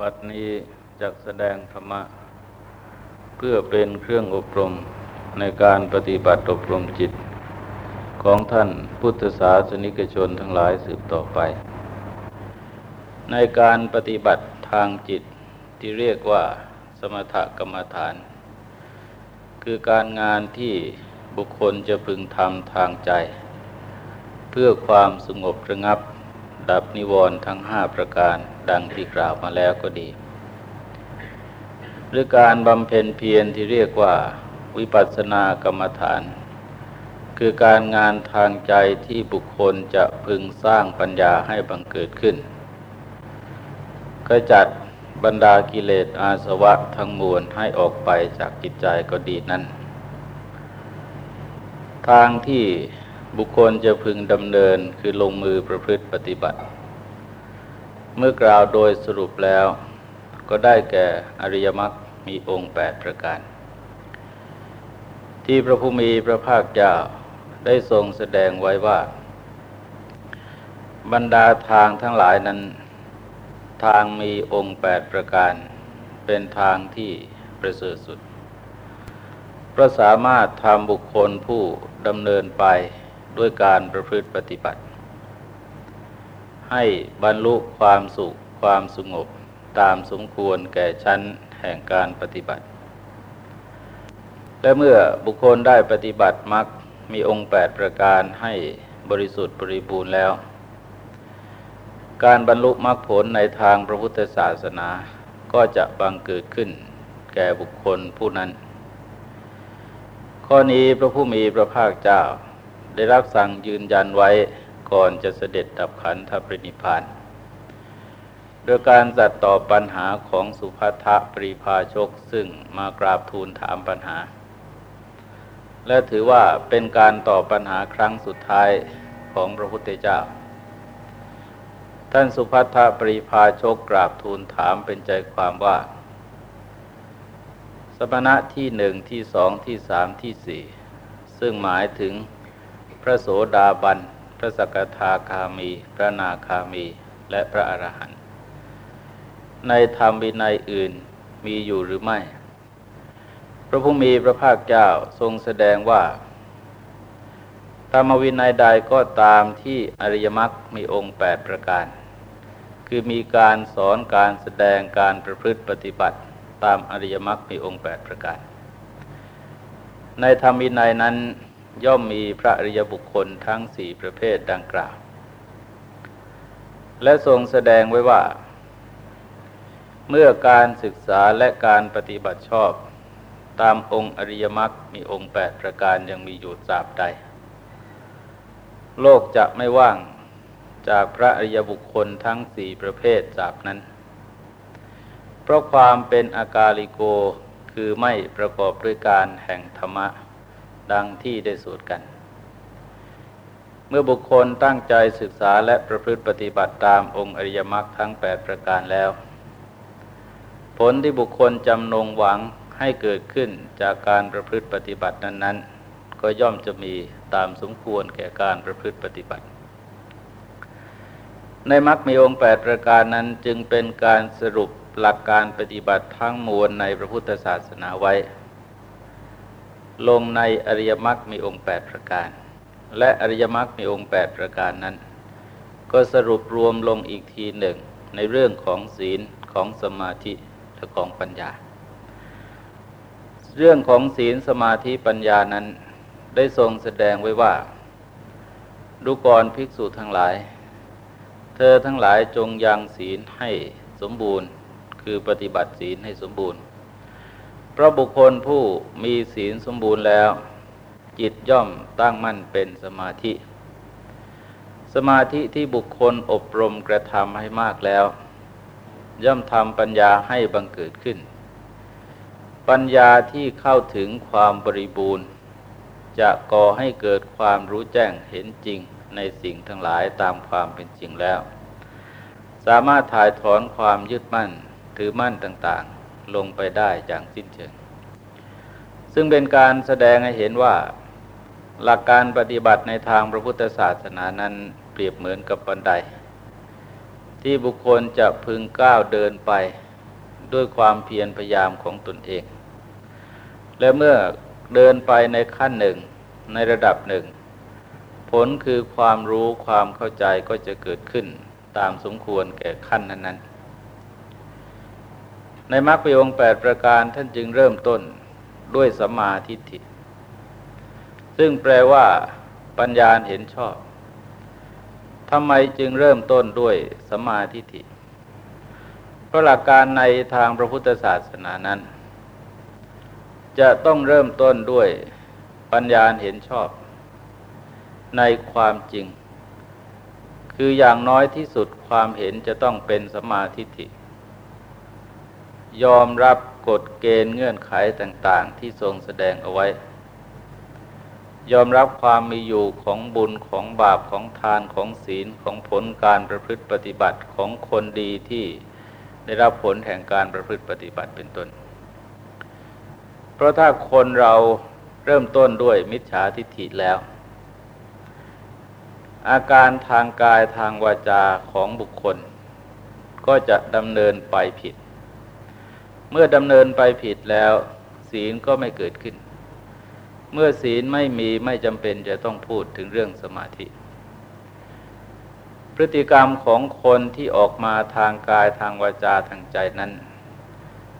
บัดนี้จักแสดงธรรมะ เพื่อเป็นเครื่องอบรมในการปฏิบัติอบรมจิต ของท่านพุทธศาสนิกชนทั้งหลายสืบต่อไป ในการปฏิบัติทางจิตที่เรียกว่าสมถกรรมฐาน คือการงานที่บุคคลจะพึงทำทางใจ เพื่อความสงบระงับ ดับนิวรณ์ทั้งห้าประการ ดังที่กล่าวมาแล้วก็ดี หรือการบำเพ็ญเพียรที่เรียกว่าวิปัสสนากรรมฐาน คือการงานทางใจที่บุคคลจะพึงสร้างปัญญาให้บังเกิดขึ้นก็จัดบรรดากิเลสอาสวะทั้งมวลให้ออกไปจากจิตใจก็ดีนั่นทางที่บุคคลจะพึงดำเนินคือลงมือประพฤติปฏิบัติ เมื่อกล่าวโดยสรุปแล้ว ก็ได้แก่อริยมรรคมีองค์ 8 ประการ ที่พระผู้มีพระภาคเจ้าได้ทรงแสดงไว้ว่า บรรดาทางทั้งหลายนั้น ทางมีองค์ 8 ประการ เป็นทางที่ประเสริฐสุดเพราะสามารถทำบุคคลผู้ดำเนินไปด้วยการประพฤติปฏิบัติ ให้บรรลุความสุขความสงบตามสมควรแก่ชั้นแห่งการปฏิบัติ และเมื่อบุคคลได้ปฏิบัติมรรคมีองค์ 8 ประการให้บริสุทธิ์บริบูรณ์แล้ว การบรรลุมรรคผลในทางพระพุทธศาสนาก็จะบังเกิดขึ้นแก่บุคคลผู้นั้น ข้อนี้พระผู้มีพระภาคเจ้าได้รับสั่งยืนยันไว้ ก่อนจะเสด็จดับขันธปรินิพานโดยการจัดตอบปัญหาของสุภัทะปริภาชกซึ่งมากราบทูลถามปัญหา และถือว่าเป็นการตอบปัญหาครั้งสุดท้ายของพระพุทธเจ้า ท่านสุภัทะปริภาชกกราบทูลถามเป็นใจความว่า สมณะที่หนึ่งที่สองที่สามที่สี่ซึ่งหมายถึงพระโสดาบัน ระสกทาคามี พระนาคามีและพระอรหันต์ในธรรมวินัยอื่นมีอยู่หรือไม่ พระผู้มีพระภาคเจ้าทรงแสดงว่า ธรรมวินัยใดก็ตามที่อริยมรรคมีองค์8ประการ คือมีการสอนการแสดงการประพฤติปฏิบัติตามอริยมรรคมีองค์8ประการ ในธรรมวินัยนั้น ย่อมมีพระอริยบุคคลทั้งสี่ประเภทดังกล่าว และทรงแสดงไว้ว่า เมื่อการศึกษาและการปฏิบัติชอบ ตามองค์อริยมรรคมีองค์แปดประการยังมีอยู่สาบใด โลกจะไม่ว่างจากพระอริยบุคคลทั้งสี่ประเภทสาบนั้น เพราะความเป็นอากาลิโกคือไม่ประกอบด้วยการแห่งธรรมะ ดังที่ได้สูตรกัน เมื่อบุคคลตั้งใจศึกษาและประพฤติปฏิบัติตามองค์อริยมรรคทั้ง 8 ประการแล้ว ผลที่บุคคลจำนงหวังให้เกิดขึ้นจากการประพฤติปฏิบัตินั้น ๆ ก็ย่อมจะมีตามสมควรแก่การประพฤติปฏิบัติ ในมรรคมีองค์ 8 ประการนั้นจึงเป็นการสรุปหลักการปฏิบัติทั้งมวลในพระพุทธศาสนาไว้ ลงในอริยมรรคมีองค์ 8 ประการ และอริยมรรคมีองค์ 8 ประการนั้น ก็สรุปรวมลงอีกทีหนึ่งในเรื่องของศีลของสมาธิและของปัญญา เรื่องของศีลสมาธิปัญญานั้นได้ทรงแสดงไว้ว่าดูก่อนภิกษุทั้งหลาย เธอทั้งหลายจงยังศีลให้สมบูรณ์ คือปฏิบัติศีลให้สมบูรณ์ ราะบุคคลผู้มีศีลสมบูรณ์แล้ว จิตย่อมตั้งมั่นเป็นสมาธิ สมาธิที่บุคคลอบรมกระทำให้มากแล้ว ย่อมทำปัญญาให้บังเกิดขึ้น ปัญญาที่เข้าถึงความบริบูรณ์ จะก่อให้เกิดความรู้แจ้งเห็นจริงในสิ่งทั้งหลายตามความเป็นจริงแล้ว สามารถถ่ายถอนความยึดมั่นถือมั่นต่าง ลงไปได้อย่างสิ้นเชิง ซึ่งเป็นการแสดงให้เห็นว่าหลักการปฏิบัติในทางพระพุทธศาสนานั้นเปรียบเหมือนกับบันได ที่บุคคลจะพึงก้าวเดินไปด้วยความเพียรพยายามของตนเอง และเมื่อเดินไปในขั้นหนึ่งในระดับหนึ่ง ผลคือความรู้ความเข้าใจก็จะเกิดขึ้นตามสมควรแก่ขั้นนั้นๆ ในมรรคปีองค์แปดประการท่านจึงเริ่มต้นด้วยสัมมาทิฏฐิ ซึ่งแปลว่า ปัญญาเห็นชอบทำไมจึงเริ่มต้นด้วยสัมมาทิฏฐิเพราะหลักการในทางพระพุทธศาสนานั้น จะต้องเริ่มต้นด้วยปัญญาเห็นชอบ ในความจริง คืออย่างน้อยที่สุดความเห็นจะต้องเป็นสัมมาธิิ ยอมรับกฎเกณฑ์เงื่อนไขต่างๆ ที่ทรงแสดงเอาไว้ ยอมรับความมีอยู่ของบุญของบาปของทานของศีลของผลการประพฤติปฏิบัติของคนดีที่ได้รับผลแห่งการประพฤติปฏิบัติเป็นต้น เพราะถ้าคนเราเริ่มต้นด้วยมิจฉาทิฏฐิแล้ว อาการทางกายทางวาจาของบุคคล ก็จะดำเนินไปผิด เมื่อดำเนินไปผิดแล้ว ศีลก็ไม่เกิดขึ้น เมื่อศีลไม่มีไม่จำเป็นจะต้องพูดถึงเรื่องสมาธิ พฤติกรรมของคนที่ออกมาทางกายทางวาจาทางใจนั้น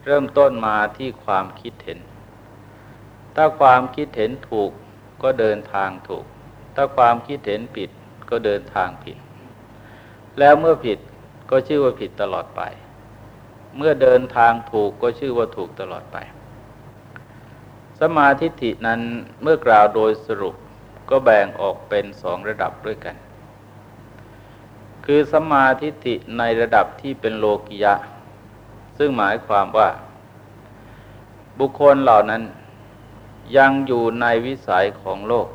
เริ่มต้นมาที่ความคิดเห็น ถ้าความคิดเห็นถูกก็เดินทางถูก ถ้าความคิดเห็นผิดก็เดินทางผิด แล้วเมื่อผิดก็ชื่อว่าผิดตลอดไป เมื่อเดินทางถูกก็ชื่อว่าถูกตลอดไป สมาธิฐินั้นเมื่อกล่าวโดยสรุปก็แบ่งออกเป็นสองระดับด้วยกัน คือสมาธิฐิในระดับที่เป็นโลกิยะ ซึ่งหมายความว่า บุคคลเหล่านั้นยังอยู่ในวิสัยของโลก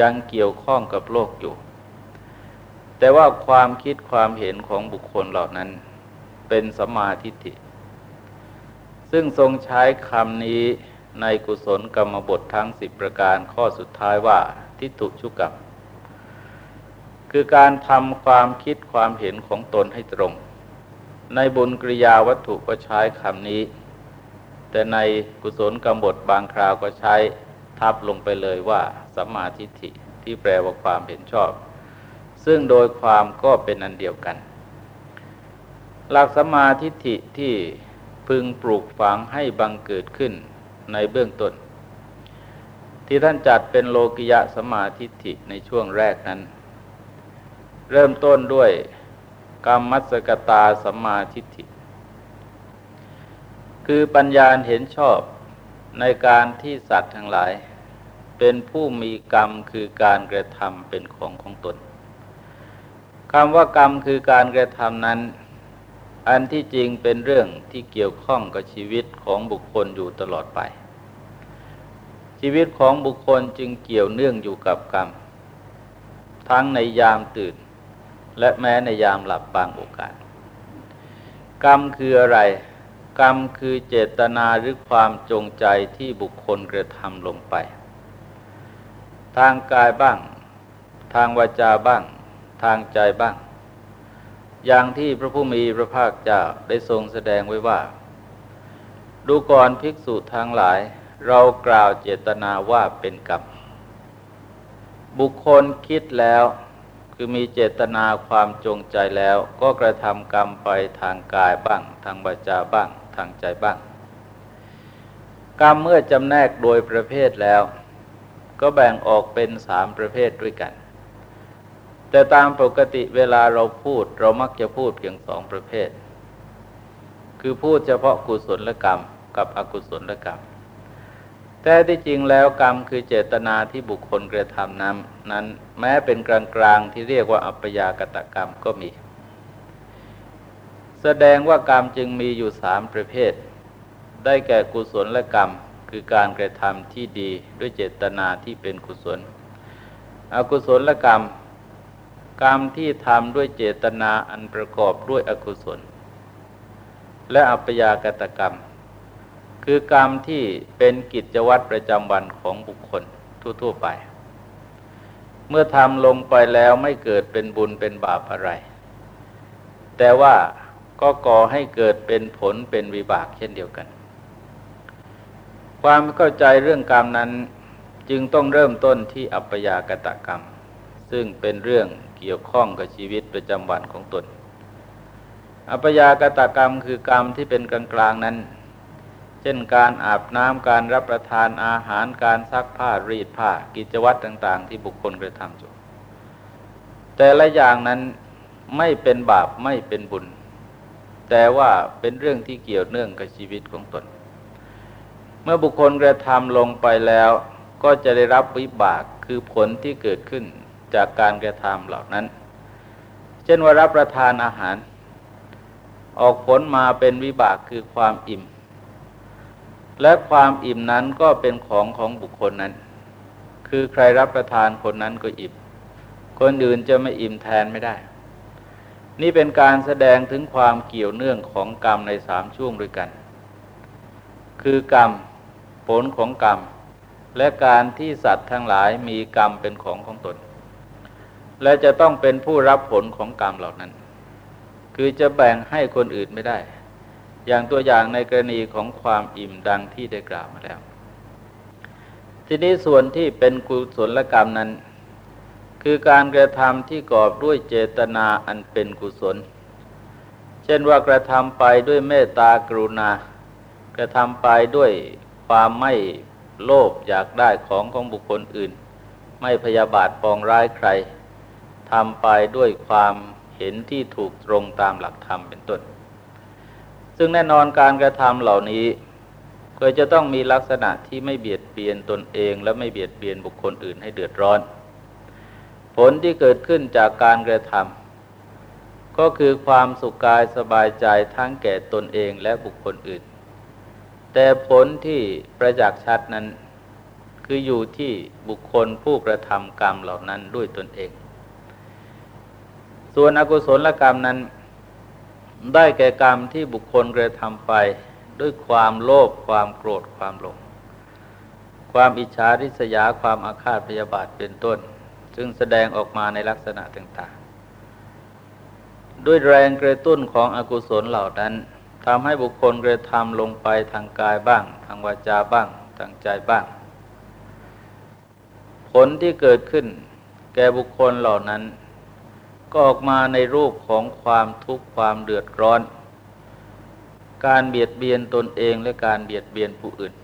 ยังเกี่ยวข้องกับโลกอยู่ แต่ว่าความคิดความเห็นของบุคคลเหล่านั้น เป็นสมาธิิซึ่งทรงใช้คำนี้ในกุศลกรรมบททั้งสิบประการข้อสุดท้ายว่าทิฏฐุชุกรรมคือการทำความคิดความเห็นของตนให้ตรง ในบุญกริยาวัตถุก็ใช้คำนี้ แต่ในกุศลกรรมบทบางคราวก็ใช้ทับลงไปเลยว่าสัมมาทิฏฐิที่แปลว่าความเห็นชอบ ซึ่งโดยความก็เป็นอันเดียวกัน หลักสมาทิฏฐิที่พึงปลูกฝังให้บังเกิดขึ้นในเบื้องต้น ที่ท่านจัดเป็นโลกิยะสมาทิฏฐิในช่วงแรกนั้น เริ่มต้นด้วยกรรมัสกตาสมาทิฏฐิคือปัญญาเห็นชอบในการที่สัตว์ทั้งหลาย เป็นผู้มีกรรมคือการกระทำเป็นของของตนคำว่ากรรมคือการกระทำนั้น อันที่จริงเป็นเรื่องที่เกี่ยวข้องกับชีวิตของบุคคลอยู่ตลอดไป ชีวิตของบุคคลจึงเกี่ยวเนื่องอยู่กับกรรม ทั้งในยามตื่น และแม้ในยามหลับบางโอกาส กรรมคืออะไร กรรมคือเจตนาหรือความจงใจที่บุคคลกระทำลงไป ทางกายบ้าง ทางวาจาบ้าง ทางใจบ้าง อย่างที่พระผู้มีพระภาคเจ้าได้ทรงแสดงไว้ว่า ดูก่อนภิกษุทางหลาย เรากล่าวเจตนาว่าเป็นกรรม บุคคลคิดแล้วคือมีเจตนาความจงใจแล้วก็กระทำกรรมไปทางกายบ้าง ทางวาจาบ้าง ทางใจบ้าง กรรมเมื่อจำแนกโดยประเภทแล้ว ก็แบ่งออกเป็นสามประเภทด้วยกัน แต่ตามปกติเวลาเราพูด เรามักจะพูดเพียงสองประเภท คือพูดเฉพาะกุศลกรรม กับอกุศลกรรม แต่ที่จริงแล้วกรรมคือเจตนาที่บุคคลกระทำนั้นนั้น แม้เป็นกลางๆที่เรียกว่าอัปยากตกรรมก็มี แสดงว่ากรรมจึงมีอยู่สามประเภท ได้แก่กุศลและกรรม คือการกระทำที่ดีด้วยเจตนาที่เป็นกุศล อกุศลและกรรม กรรมที่ทำด้วยเจตนาอันประกอบด้วยอกุศล และอัปยากตกรรม คือกรรมที่เป็นกิจวัตรประจำวันของบุคคลทั่วๆไป เมื่อทำลงไปแล้วไม่เกิดเป็นบุญเป็นบาปอะไร แต่ว่าก็ก่อให้เกิดเป็นผลเป็นวิบากเช่นเดียวกัน ความเข้าใจเรื่องกรรมนั้นจึงต้องเริ่มต้นที่อัปยากตะกรรม ซึ่งเป็นเรื่อง เกี่ยวข้องกับชีวิตประจำวันของตน อัปยากตกรรมคือกรรมที่เป็นกลางๆนั้น เช่นการอาบน้ำการรับประทานอาหารการซักผ้ารีดผ้ากิจวัตรต่าง ๆ ที่บุคคลกระทำอยู่แต่ละอย่างนั้นไม่เป็นบาปไม่เป็นบุญ แต่ว่าเป็นเรื่องที่เกี่ยวเนื่องกับชีวิตของตน เมื่อบุคคลกระทำลงไปแล้วก็จะได้รับวิบากคือผลที่เกิดขึ้น จากการกระทำเหล่านั้น เช่นว่ารับประทานอาหาร ออกผลมาเป็นวิบากคือความอิ่ม และความอิ่มนั้นก็เป็นของของบุคคลนั้น คือใครรับประทานคนนั้นก็อิ่ม คนอื่นจะไม่อิ่มแทนไม่ได้ นี่เป็นการแสดงถึงความเกี่ยวเนื่องของกรรมในสามช่วงด้วยกัน คือกรรมผลของกรรมและการที่สัตว์ทั้งหลายมีกรรมเป็นของของตน และจะต้องเป็นผู้รับผลของกรรมเหล่านั้น คือจะแบ่งให้คนอื่นไม่ได้ อย่างตัวอย่างในกรณีของความอิ่มดังที่ได้กล่าวมาแล้ว ทีนี้ส่วนที่เป็นกุศลกรรมนั้น คือการกระทำที่กอบด้วยเจตนาอันเป็นกุศล เช่นว่ากระทำไปด้วยเมตตากรุณา กระทำไปด้วยความไม่โลภอยากได้ของของบุคคลอื่น ไม่พยาบาทปองร้ายใคร ทำไปด้วยความเห็นที่ถูกตรงตามหลักธรรมเป็นต้น ซึ่งแน่นอนการกระทำเหล่านี้ก็จะต้องมีลักษณะที่ไม่เบียดเบียนตนเอง และไม่เบียดเบียนบุคคลอื่นให้เดือดร้อน ผลที่เกิดขึ้นจากการกระทำก็คือความสุขกายสบายใจทั้งแก่ตนเองและบุคคลอื่น แต่ผลที่ประจักษ์ชัดนั้น คืออยู่ที่บุคคลผู้กระทำกรรมเหล่านั้นด้วยตนเอง ส่วนอกุศลกรรมนั้น ได้แก่กรรมที่บุคคลกระทำไป ด้วยความโลภความโกรธความหลง ความอิจฉาริษยาความอาฆาตพยาบาทเป็นต้น ซึ่งแสดงออกมาในลักษณะต่างๆ ด้วยแรงกระตุ้นของอกุศลเหล่านั้นทำให้บุคคลกระทำลงไปทางกายบ้าง ทางวาจาบ้าง ทางใจบ้าง ผลที่เกิดขึ้น แก่บุคคลเหล่านั้น ก็ออกมาในรูปของความทุกข์ความเดือดร้อน การเบียดเบียนตนเองและการเบียดเบียนผู้อื่น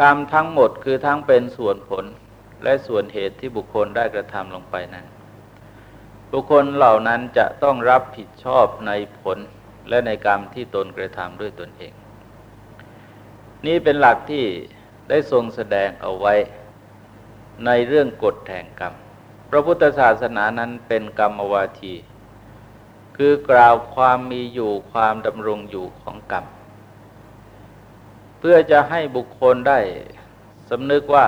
กรรมทั้งหมดคือทั้งเป็นส่วนผลและส่วนเหตุที่บุคคลได้กระทำลงไปนั้น บุคคลเหล่านั้นจะต้องรับผิดชอบในผลและในกรรมที่ตนกระทำด้วยตนเอง นี่เป็นหลักที่ได้ทรงแสดงเอาไว้ในเรื่องกฎแห่งกรรม ระพุทธศาสนานั้นเป็นกรรมวาที คือกล่าวความมีอยู่ความดำรงอยู่ของกรรม เพื่อจะให้บุคคลได้สำนึกว่า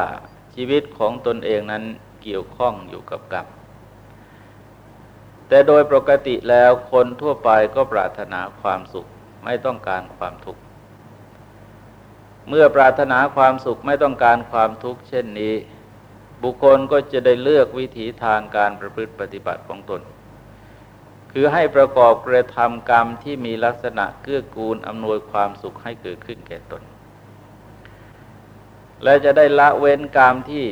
ชีวิตของตนเองนั้นเกี่ยวข้องอยู่กับกรรม แต่โดยปกติแล้วคนทั่วไปก็ปรารถนาความสุขไม่ต้องการความทุกข์ เมื่อปรารถนาความสุขไม่ต้องการความทุกข์เช่นนี้ บุคคลก็จะได้เลือกวิถีทางการประพฤติปฏิบัติของตน คือให้ประกอบกระทำกรรมที่มีลักษณะเกื้อกูลอำนวยความสุขให้เกิดขึ้นแก่ตน และจะได้ละเว้นกรรมที่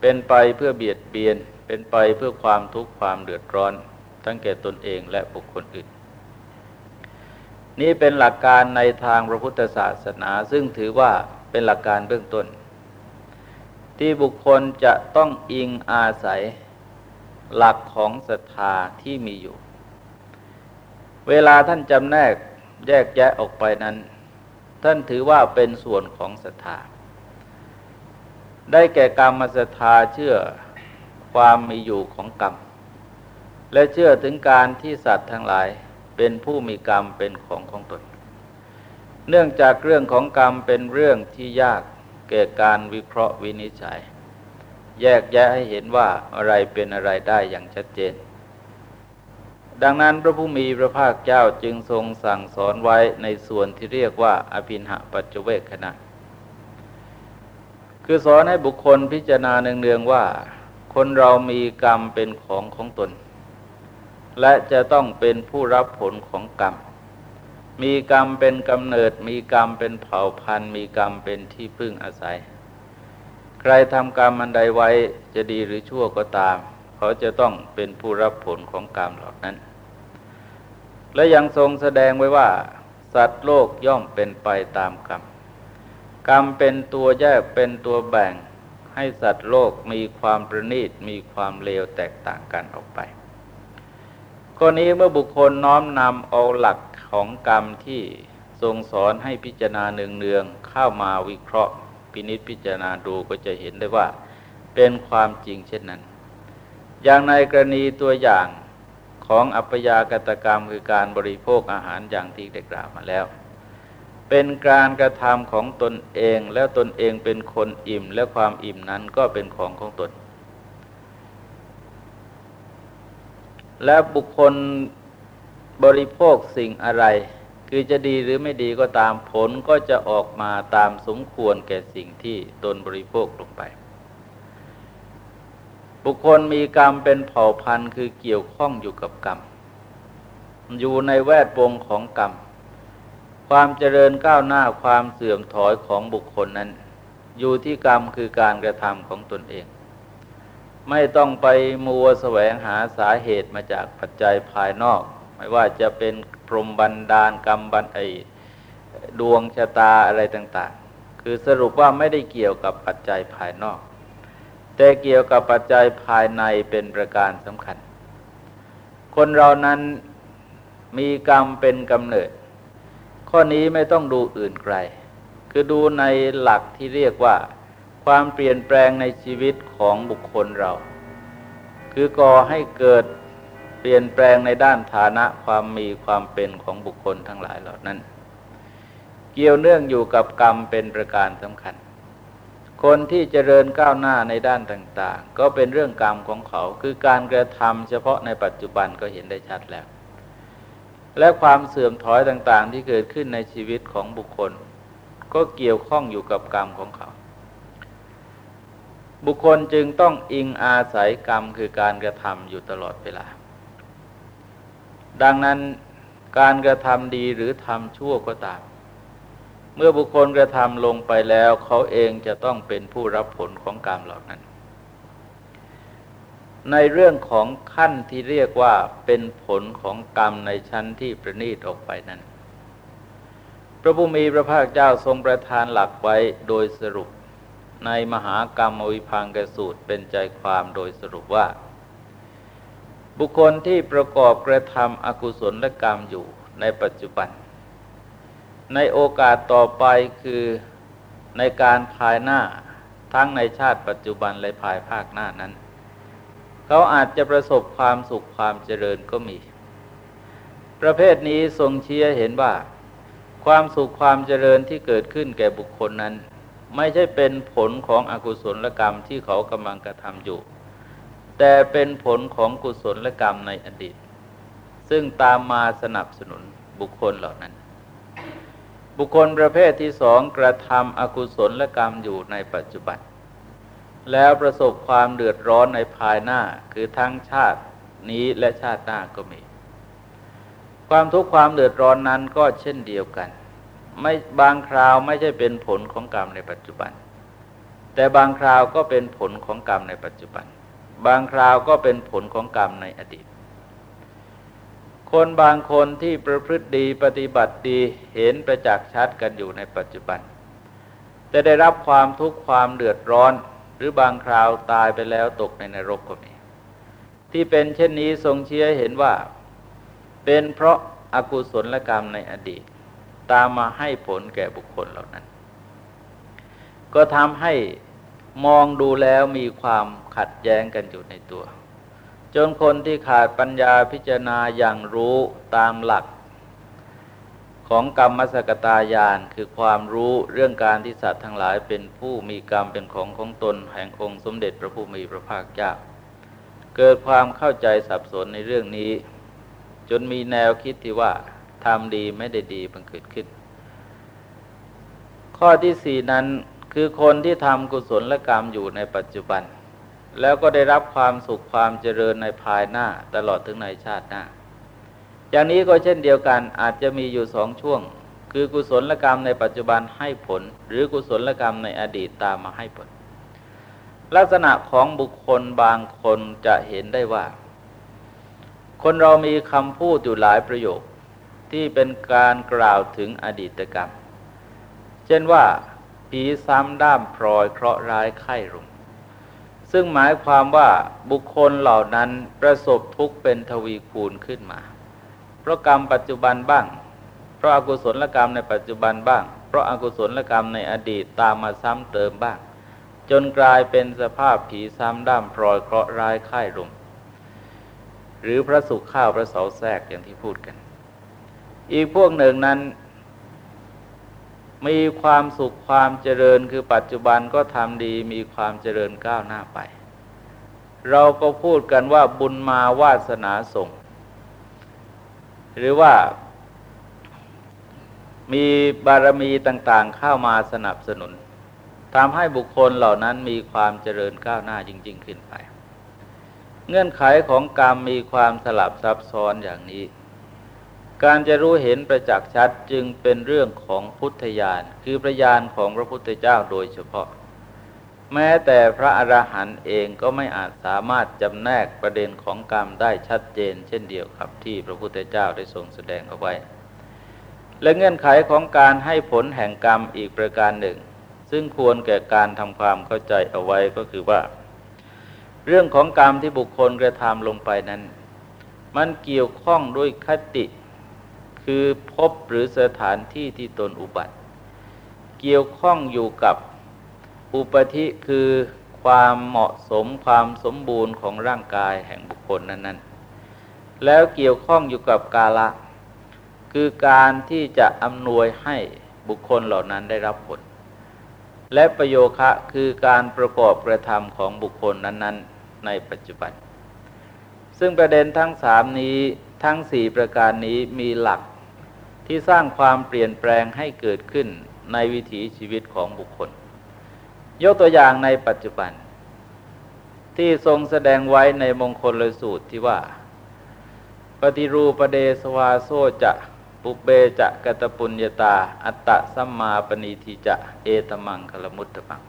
เป็นไปเพื่อเบียดเบียน เป็นไปเพื่อความทุกข์ความเดือดร้อน ทั้งแก่ตนเองและบุคคลอื่น นี่เป็นหลักการในทางพระพุทธศาสนา ซึ่งถือว่าเป็นหลักการเบื้องต้น ที่บุคคลจะต้องอิงอาศัย หลักของศรัทธาที่มีอยู่ เวลาท่านจำแนกแยกแยะออกไปนั้น ท่านถือว่าเป็นส่วนของศรัทธา ได้แก่กรรมศรัทธาเชื่อความมีอยู่ของกรรม และเชื่อถึงการที่สัตว์ทั้งหลายเป็นผู้มีกรรมเป็นของของตน เนื่องจากเรื่องของกรรมเป็นเรื่องที่ยาก เก่การวิเคราะห์วินิจฉัย แยกแยะให้เห็นว่าอะไรเป็นอะไรได้อย่างชัดเจน ดังนั้นพระผู้มีพระภาคเจ้าจึงทรงสั่งสอนไว้ในส่วนที่เรียกว่า อภินหปัจเจเวคขณะ คือสอนให้บุคคลพิจารณาเนืองๆว่า คนเรามีกรรมเป็นของของตน และจะต้องเป็นผู้รับผลของกรรม มีกรรมเป็นกำเนิด มีกรรมเป็นเผ่าพันธุ์ มีกรรมเป็นที่พึ่งอาศัย ใครทำกรรมอันใดไว้จะดีหรือชั่วก็ตาม เขาจะต้องเป็นผู้รับผลของกรรมเหล่านั้น และยังทรงแสดงไว้ว่า สัตว์โลกย่อมเป็นไปตามกรรม กรรมเป็นตัวแยกเป็นตัวแบ่ง ให้สัตว์โลกมีความประณีตมีความเลวแตกต่างกันออกไปข้อนี้เมื่อบุคคลน้อมนำเอาหลัก ของกรรมที่ทรงสอนให้พิจารณาเนืองๆเข้ามาวิเคราะห์ พินิษพิจารณาดูก็จะเห็นได้ว่า เป็นความจริงเช่นนั้น อย่างในกรณีตัวอย่างของอัปยากตกรรมคือการบริโภคอาหารอย่างที่ได้กล่าวมาแล้ว เป็นการกระทำของตนเองแล้วตนเองเป็นคนอิ่ม และความอิ่มนั้นก็เป็นของของตน และบุคคล บริโภคสิ่งอะไร คือจะดีหรือไม่ดีก็ตามผลก็จะออกมาตามสมควรแก่สิ่งที่ตนบริโภคลงไป บุคคลมีกรรมเป็นเผ่าพันธุ์คือเกี่ยวข้องอยู่กับกรรม อยู่ในแวดวงของกรรม ความเจริญก้าวหน้าความเสื่อมถอยของบุคคลนั้น อยู่ที่กรรมคือการกระทำของตนเองไม่ต้องไปมัวแสวงหาสาเหตุมาจากปัจจัยภายนอก ไม่ว่าจะเป็นพรหมบันดาลกรรมบันไอดวงชะตาอะไรต่าง ๆ คือสรุปว่าไม่ได้เกี่ยวกับปัจจัยภายนอก แต่เกี่ยวกับปัจจัยภายในเป็นประการสำคัญ คนเรานั้นมีกรรมเป็นกำเนิด ข้อนี้ไม่ต้องดูอื่นไกล คือดูในหลักที่เรียกว่า ความเปลี่ยนแปลงในชีวิตของบุคคลเรา คือก่อให้เกิด เปลี่ยนแปลงในด้านฐานะความมีความเป็นของบุคคลทั้งหลายเหล่านั้น เกี่ยวเนื่องอยู่กับกรรมเป็นประการสำคัญ คนที่เจริญก้าวหน้าในด้านต่าง ๆ ก็เป็นเรื่องกรรมของเขา คือการกระทำเฉพาะในปัจจุบันก็เห็นได้ชัดแล้ว และความเสื่อมถอยต่างๆ ที่เกิดขึ้นในชีวิตของบุคคล ก็เกี่ยวข้องอยู่กับกรรมของเขาบุคคลจึงต้องอิงอาศัยกรรมคือการกระทำอยู่ตลอดเวลา ดังนั้นการกระทำดีหรือทำชั่วก็ตาม เมื่อบุคคลกระทำลงไปแล้วเขาเองจะต้องเป็นผู้รับผลของกรรมเหล่านั้น ในเรื่องของขั้นที่เรียกว่าเป็นผลของกรรมในชั้นที่ประนีตออกไปนั้น พระผู้มีพระภาคเจ้าทรงประทานหลักไว้โดยสรุปในมหากรรมวิพังกสูตรเป็นใจความโดยสรุปว่า บุคคลที่ประกอบกระทำอกุศลกรรมอยู่ในปัจจุบัน ในโอกาสต่อไปคือในการภายหน้าทั้งในชาติปัจจุบันและภายภาคหน้านั้น เขาอาจจะประสบความสุขความเจริญก็มี ประเภทนี้ทรงเชี้เห็นว่า ความสุขความเจริญที่เกิดขึ้นแก่บุคคลนั้น ไม่ใช่เป็นผลของอกุศลกรรมที่เขากำลังกระทำอยู่ แต่เป็นผลของกุศลและกรรมในอดีต ซึ่งตามมาสนับสนุนบุคคลเหล่านั้น บุคคลประเภทที่สองกระทำอกุศลและกรรมอยู่ในปัจจุบัน แล้วประสบความเดือดร้อนในภายหน้าคือทั้งชาตินี้และชาติหน้าก็มี ความทุกข์ความเดือดร้อนนั้นก็เช่นเดียวกัน ไม่บางคราวไม่ใช่เป็นผลของกรรมในปัจจุบัน แต่บางคราวก็เป็นผลของกรรมในปัจจุบัน บางคราวก็เป็นผลของกรรมในอดีต คนบางคนที่ประพฤติดีปฏิบัติดีเห็นประจักษ์ชัดกันอยู่ในปัจจุบันแต่ได้รับความทุกข์ความเดือดร้อน หรือบางคราวตายไปแล้วตกในนรกก็มีที่เป็นเช่นนี้ทรงเชี้เห็นว่า เป็นเพราะอากุศลกรรมในอดีต ตามมาให้ผลแก่บุคคลเหล่านั้น ก็ทำให้ มองดูแล้วมีความขัดแย้งกันอยู่ในตัว จนคนที่ขาดปัญญาพิจารณาอย่างรู้ตามหลัก ของกรรมมสกตายานคือความรู้เรื่องการที่สัตว์ทั้งหลายเป็นผู้มีกรรมเป็นของของตนแห่งองค์สมเด็จพระผู้มีพระภาคเจ้าเกิดความเข้าใจสับสนในเรื่องนี้ จนมีแนวคิดที่ว่าทำดีไม่ได้ดีบังเกิดขึ้น ข้อที่สี่นั้น คือคนที่ทำกุศลและกรรมอยู่ในปัจจุบัน แล้วก็ได้รับความสุขความเจริญในภายหน้าตลอดถึงในชาติหน้า อย่างนี้ก็เช่นเดียวกันอาจจะมีอยู่สองช่วง คือกุศลกรรมในปัจจุบันให้ผล หรือกุศลกรรมในอดีตตามมาให้ผล ลักษณะของบุคคลบางคนจะเห็นได้ว่า คนเรามีคำพูดอยู่หลายประโยคที่เป็นการกล่าวถึงอดีตกรรม เช่นว่า ผีซ้ำด้ามพลอยเคราะห์ร้ายไข้รุม ซึ่งหมายความว่าบุคคลเหล่านั้นประสบทุกข์เป็นทวีคูณขึ้นมา เพราะกรรมปัจจุบันบ้าง เพราะอากุศลกรรมในปัจจุบันบ้าง เพราะอากุศลกรรมในอดีตตามมาซ้ำเติมบ้าง จนกลายเป็นสภาพผีซ้ำด้ามพลอยเคราะห์ร้ายไข้รุม หรือพระสุขข้าวพระเสาแทรกอย่างที่พูดกัน อีกพวกหนึ่งนั้น มีความสุขความเจริญคือปัจจุบันก็ทำดีมีความเจริญก้าวหน้าไป เราก็พูดกันว่าบุญมาวาสนาส่ง หรือว่ามีบารมีต่างๆเข้ามาสนับสนุนทำให้บุคคลเหล่านั้นมีความเจริญก้าวหน้าจริง ๆ ขึ้นไป เงื่อนไขของกรรมมีความสลับซับซ้อนอย่างนี้ การจะรู้เห็นประจักษ์ชัดจึงเป็นเรื่องของพุทธญาณคือประญาณของพระพุทธเจ้าโดยเฉพาะ แม้แต่พระอรหันต์เองก็ไม่อาจสามารถจำแนกประเด็นของกรรมได้ชัดเจน เช่นเดียวกับที่พระพุทธเจ้าได้ทรงแสดงเอาไว้ และเงื่อนไขของการให้ผลแห่งกรรมอีกประการหนึ่ง ซึ่งควรแก่การทำความเข้าใจเอาไว้ก็คือว่า เรื่องของกรรมที่บุคคลกระทำลงไปนั้น มันเกี่ยวข้องด้วยคติ คือพบหรือสถานที่ที่ตนอุบัติ เกี่ยวข้องอยู่กับอุปธิคือความเหมาะสมความสมบูรณ์ของร่างกายแห่งบุคคลนั้น ๆ แล้วเกี่ยวข้องอยู่กับกาละ คือการที่จะอำนวยให้บุคคลเหล่านั้นได้รับผล และประโยคะคือการประกอบกระทำของบุคคลนั้น ๆ ในปัจจุบัน ซึ่งประเด็นทั้งสามนี้ทั้งสี่ประการนี้มีหลัก ที่สร้างความเปลี่ยนแปลงให้เกิดขึ้นในวิถีชีวิตของบุคคล ยกตัวอย่างในปัจจุบัน ที่ทรงแสดงไว้ในมงคลลสูตรที่ว่า ปฏิรูปเดสวาโซจะปุเบจะกตปุญญาตา อัตตะสัมมาปณีทิจะเอตมังคลมุตตมัง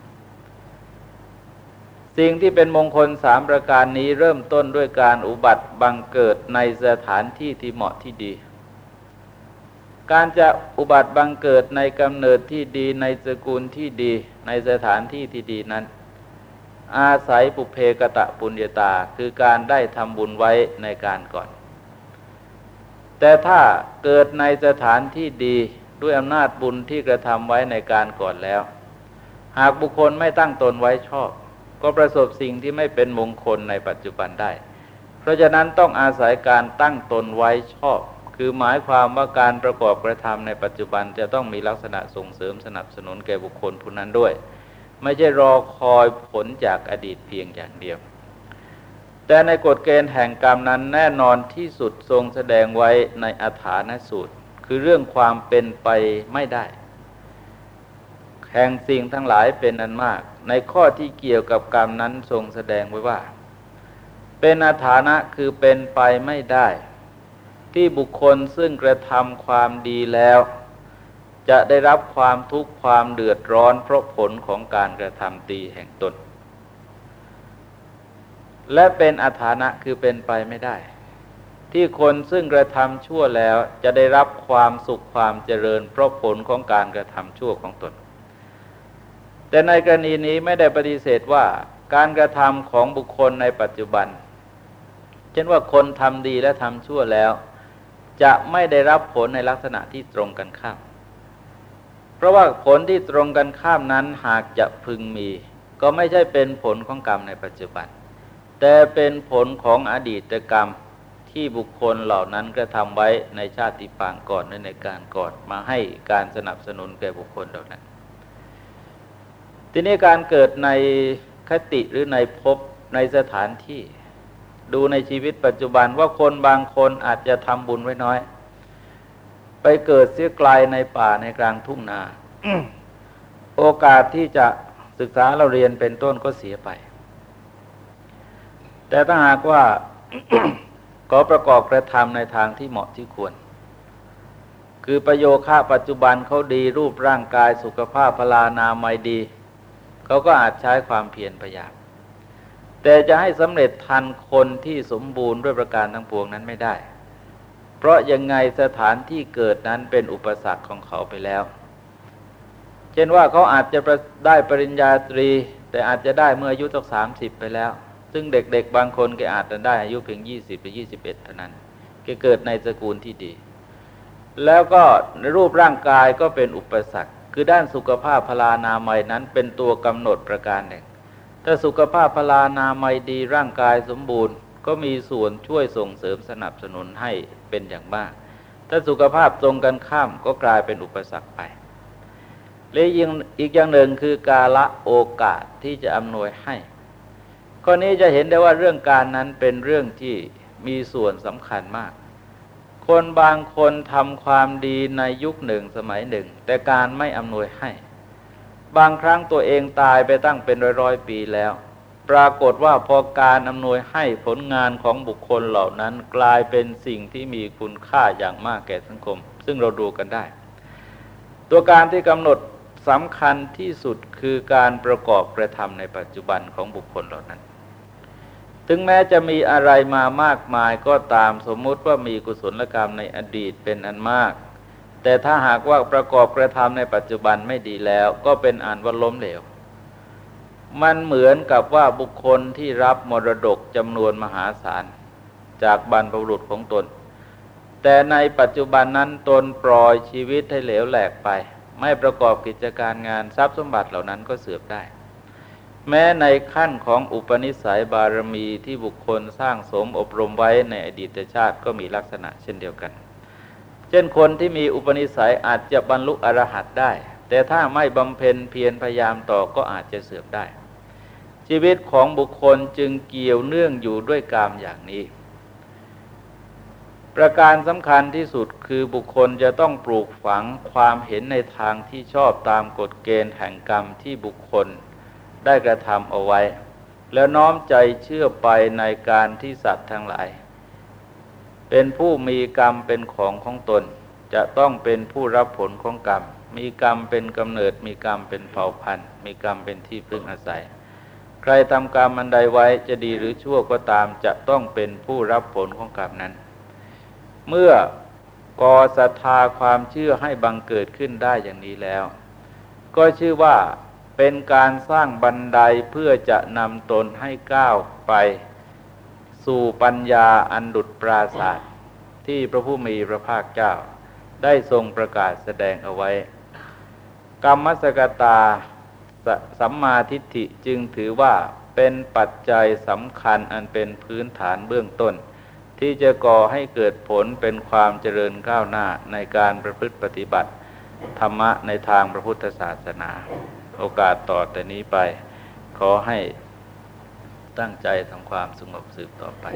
สิ่งที่เป็นมงคลสามประการนี้เริ่มต้นด้วยการอุบัติบังเกิดในสถานที่ที่เหมาะที่ดี การจะอุบัติบังเกิดในกำเนิดที่ดีในสกุลที่ดีในสถานที่ที่ดีนั้น อาศัยปุเพกตะปุญญาตา คือการได้ทำบุญไว้ในการก่อน แต่ถ้าเกิดในสถานที่ดีด้วยอำนาจบุญที่กระทำไว้ในการก่อนแล้ว หากบุคคลไม่ตั้งตนไว้ชอบ ก็ประสบสิ่งที่ไม่เป็นมงคลในปัจจุบันได้ เพราะฉะนั้นต้องอาศัยการตั้งตนไว้ชอบ คือหมายความว่าการประกอบกระทำในปัจจุบันจะต้องมีลักษณะส่งเสริมสนับสนุนแก่บุคคลผู้นั้นด้วย ไม่ใช่รอคอยผลจากอดีตเพียงอย่างเดียว แต่ในกฎเกณฑ์แห่งกรรมนั้นแน่นอนที่สุดทรงแสดงไว้ในอัฐานสูตร คือเรื่องความเป็นไปไม่ได้ แห่งสิ่งทั้งหลายเป็นอันมาก ในข้อที่เกี่ยวกับกรรมนั้นทรงแสดงไว้ว่า เป็นอาถานะคือเป็นไปไม่ได้ ที่บุคคลซึ่งกระทำความดีแล้ว จะได้รับความทุกข์ความเดือดร้อนเพราะผลของการกระทำตีแห่งตน และเป็นอาถานะคือเป็นไปไม่ได้ ที่คนซึ่งกระทำชั่วแล้วจะได้รับความสุขความเจริญเพราะผลของการกระทำชั่วของตน แต่ในกรณีนี้ไม่ได้ปฏิเสธว่าการกระทำของบุคคลในปัจจุบัน เช่นว่าคนทำดีและทำชั่วแล้ว จะไม่ได้รับผลในลักษณะที่ตรงกันข้าม เพราะว่าผลที่ตรงกันข้ามนั้นหากจะพึงมี ก็ไม่ใช่เป็นผลของกรรมในปัจจุบัน แต่เป็นผลของอดีตกรรมที่บุคคลเหล่านั้นกระทำไว้ในชาติปางก่อนในการก่อนมาให้การสนับสนุนแก่บุคคลเหล่านั้น ทีนี้การเกิดในคติหรือในภพในสถานที่ ดูในชีวิตปัจจุบันว่าคนบางคนอาจจะทำบุญไว้น้อย ไปเกิดเสียไกลในป่าในกลางทุ่งนา โอกาสที่จะศึกษาเราเรียนเป็นต้นก็เสียไป แต่ถ้าหากว่าก็ประกอบกระทำในทางที่เหมาะที่ควร คือประโยค่าปัจจุบันเขาดีรูปร่างกายสุขภาพพลานามัยดี เขาก็อาจใช้ความเพียรพยายาม แต่จะให้สำเร็จทันคนที่สมบูรณ์ด้วยประการทั้งปวงนั้นไม่ได้ เพราะยังไงสถานที่เกิดนั้นเป็นอุปสรรคของเขาไปแล้ว เช่นว่าเขาอาจจะได้ปริญญาตรี แต่อาจจะได้เมื่ออายุตั้งสามสิบไปแล้ว ซึ่งเด็กๆบางคนแกอาจจะได้อายุเพียงยี่สิบหรือยี่สิบเอ็ดเท่านั้นแกเกิดในสกุลที่ดี แล้วก็รูปร่างกายก็เป็นอุปสรรค คือด้านสุขภาพพลานามัยนั้นเป็นตัวกำหนดประการหนึ่ง ถ้าสุขภาพพลานามัยดีร่างกายสมบูรณ์ ก็มีส่วนช่วยส่งเสริมสนับสนุนให้เป็นอย่างมาก ถ้าสุขภาพตรงกันข้ามก็กลายเป็นอุปสรรคไปและยังอีกอย่างหนึ่งคือกาละโอกาสที่จะอำนวยให้ข้อนี้จะเห็นได้ว่าเรื่องการนั้นเป็นเรื่องที่มีส่วนสำคัญมาก คนบางคนทำความดีในยุคหนึ่งสมัยหนึ่ง แต่การไม่อำนวยให้ บางครั้งตัวเองตายไปตั้งเป็นร้อยๆปีแล้ว ปรากฏว่าพอการอำนวยให้ผลงานของบุคคลเหล่านั้นกลายเป็นสิ่งที่มีคุณค่าอย่างมากแก่สังคม ซึ่งเราดูกันได้ ตัวการที่กำหนดสำคัญที่สุดคือการประกอบกระทำในปัจจุบันของบุคคลเหล่านั้น ถึงแม้จะมีอะไรมามากมายก็ตามสมมติว่ามีกุศลกรรมในอดีตเป็นอันมาก แต่ถ้าหากว่าประกอบกระทำในปัจจุบันไม่ดีแล้ว ก็เป็นอันว่าล้มเหลว มันเหมือนกับว่าบุคคลที่รับมรดกจำนวนมหาศาล จากบรรพบุรุษของตน แต่ในปัจจุบันนั้นตนปล่อยชีวิตให้เหลวแหลกไป ไม่ประกอบกิจการงานทรัพย์สมบัติเหล่านั้นก็เสื่อมได้ แม้ในขั้นของอุปนิสัยบารมีที่บุคคลสร้างสมอบรมไว้ในอดีตชาติก็มีลักษณะเช่นเดียวกัน เช่นคนที่มีอุปนิสัยอาจจะบรรลุอรหัตได้ แต่ถ้าไม่บำเพ็ญเพียรพยายามต่อก็อาจจะเสื่อมได้ ชีวิตของบุคคลจึงเกี่ยวเนื่องอยู่ด้วยกรรมอย่างนี้ ประการสำคัญที่สุดคือบุคคลจะต้องปลูกฝังความเห็นในทางที่ชอบตามกฎเกณฑ์แห่งกรรมที่บุคคลได้กระทำเอาไว้ แล้วน้อมใจเชื่อไปในการที่สัตว์ทั้งหลาย เป็นผู้มีกรรมเป็นของของตน จะต้องเป็นผู้รับผลของกรรม มีกรรมเป็นกำเนิด มีกรรมเป็นเผ่าพันธุ์ มีกรรมเป็นที่พึ่งอาศัย ใครทำกรรมอันใดไว้จะดีหรือชั่วก็ตาม จะต้องเป็นผู้รับผลของกรรมนั้น เมื่อก่อศรัทธาความเชื่อให้บังเกิดขึ้นได้อย่างนี้แล้ว ก็ชื่อว่าเป็นการสร้างบันไดเพื่อจะนำตนให้ก้าวไป สู่ปัญญาอันดุดปราศาสตร์ที่พระผู้มีพระภาคเจ้า ได้ทรงประกาศแสดงเอาไว้ กรรมสกตาสัมมาทิฏฐิจึงถือว่าเป็นปัจจัยสำคัญอันเป็นพื้นฐานเบื้องต้น ที่จะก่อให้เกิดผลเป็นความเจริญก้าวหน้าในการประพฤติปฏิบัติ ธรรมะในทางพระพุทธศาสนา โอกาสต่อแต่นี้ไป ขอให้ ตั้งใจทำความสงบสืบต่อไป